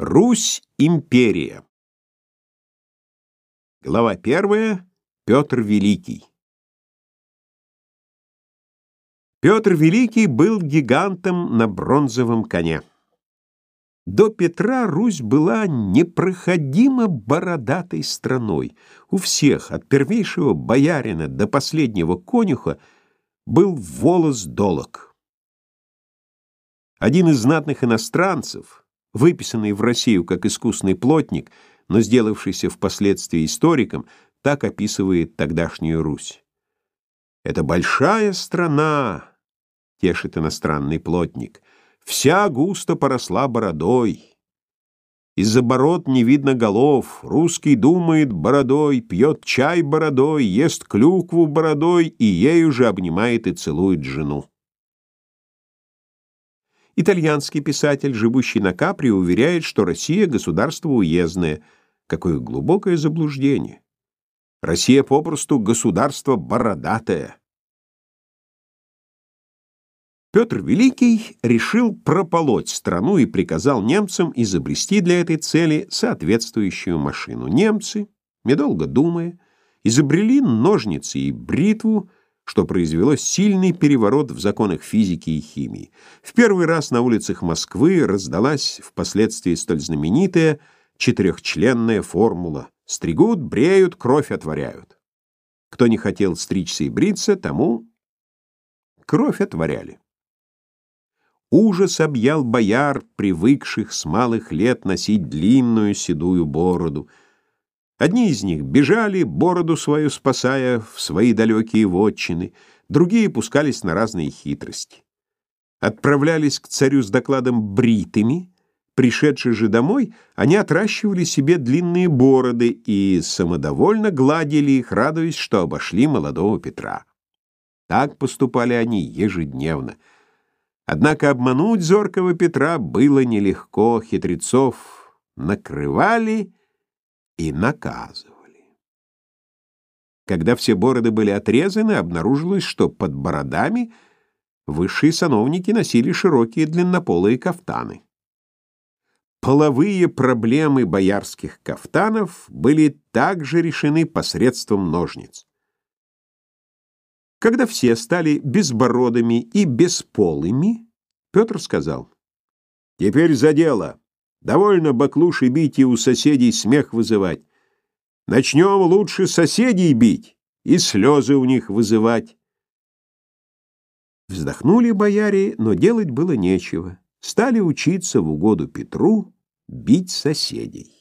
Русь империя. Глава первая. Петр Великий. Петр Великий был гигантом на бронзовом коне. До Петра Русь была непроходимо бородатой страной. У всех, от первейшего боярина до последнего конюха, был волос долог. Один из знатных иностранцев, выписанный в Россию как искусный плотник, но сделавшийся впоследствии историком, так описывает тогдашнюю Русь. «Это большая страна», — тешит иностранный плотник, — «вся густо поросла бородой». Из-за бород не видно голов, русский думает бородой, пьет чай бородой, ест клюкву бородой и ею же обнимает и целует жену. Итальянский писатель, живущий на Капри, уверяет, что Россия — государство уездное. Какое глубокое заблуждение. Россия попросту государство бородатое. Петр Великий решил прополоть страну и приказал немцам изобрести для этой цели соответствующую машину. Немцы, недолго думая, изобрели ножницы и бритву, что произвело сильный переворот в законах физики и химии. В первый раз на улицах Москвы раздалась впоследствии столь знаменитая четырехчленная формула «стригут, бреют, кровь отворяют». Кто не хотел стричься и бриться, тому кровь отворяли. Ужас объял бояр, привыкших с малых лет носить длинную седую бороду — Одни из них бежали, бороду свою спасая в свои далекие вотчины, другие пускались на разные хитрости. Отправлялись к царю с докладом бритыми, пришедшие же домой, они отращивали себе длинные бороды и самодовольно гладили их, радуясь, что обошли молодого Петра. Так поступали они ежедневно. Однако обмануть зоркого Петра было нелегко, хитрецов накрывали и наказывали. Когда все бороды были отрезаны, обнаружилось, что под бородами высшие сановники носили широкие длиннополые кафтаны. Половые проблемы боярских кафтанов были также решены посредством ножниц. Когда все стали безбородыми и бесполыми, Петр сказал, «Теперь за дело. Довольно баклуши бить и у соседей смех вызывать. Начнем лучше соседей бить и слезы у них вызывать. Вздохнули бояре, но делать было нечего. Стали учиться в угоду Петру бить соседей.